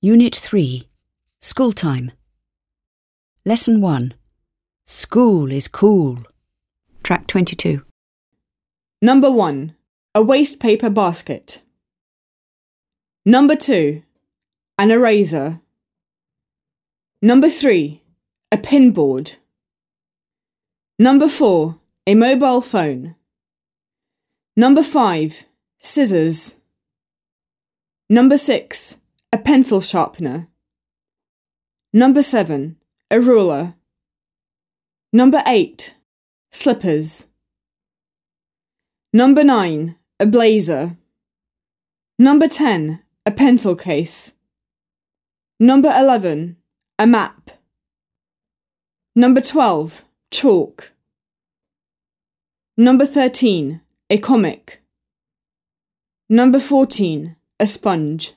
Unit 3 School Time. Lesson 1 School is cool. Track 22. Number 1. A waste paper basket. Number 2. An eraser. Number 3. A pinboard. Number 4. A mobile phone. Number 5. Scissors. Number 6. A pencil sharpener. Number 7. A ruler. Number 8. Slippers. Number 9. A blazer. Number 10. A pencil case. Number 11. A map. Number 12. Chalk. Number 13. A comic. Number 14. A sponge.